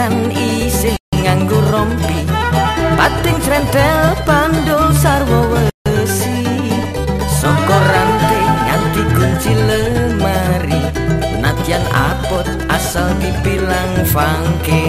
jaketan isih nganggo rompi pating trentel pandul sarwa wesi. Soko rantai nganti kunci lemari natyan apot asal dibilang fangke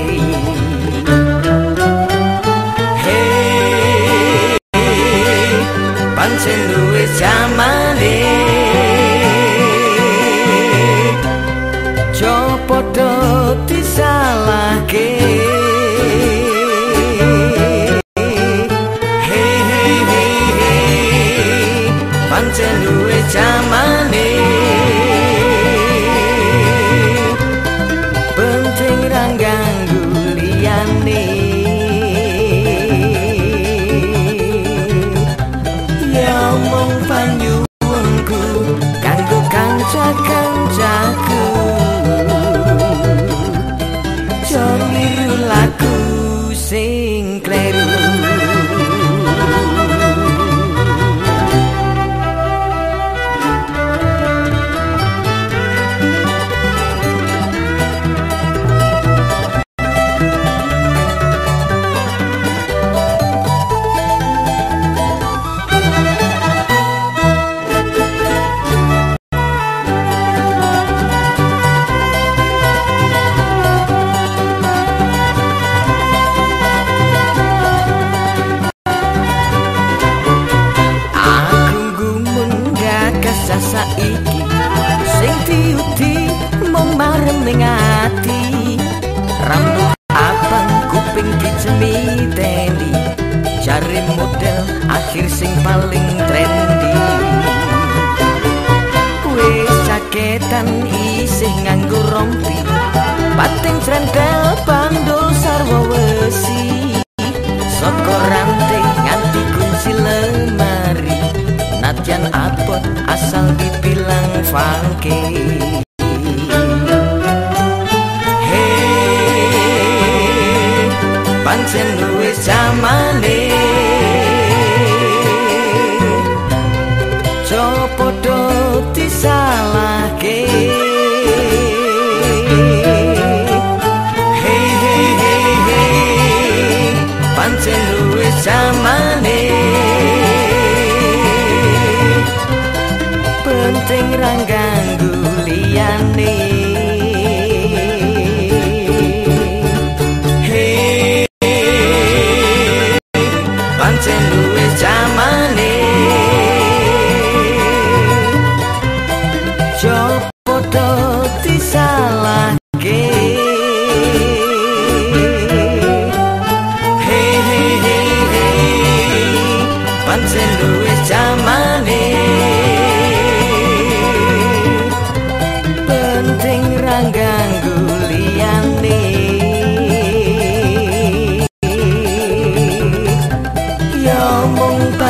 zamane penting rang ganggu liyane ya mong panyu ning ati. Rambut abang kuping dicemiteni Cari model akhir sing paling trendy Wis jaketan isih nganggo rompi. Pating trendel bandul sarwa wesi. Soko rantai nganti kunci lemari. Natyan apot asal dibilang fangke jamane Copodo disalahke. Hey hey hey hey pancen luwes jamane penting rangganggu liyane ya mung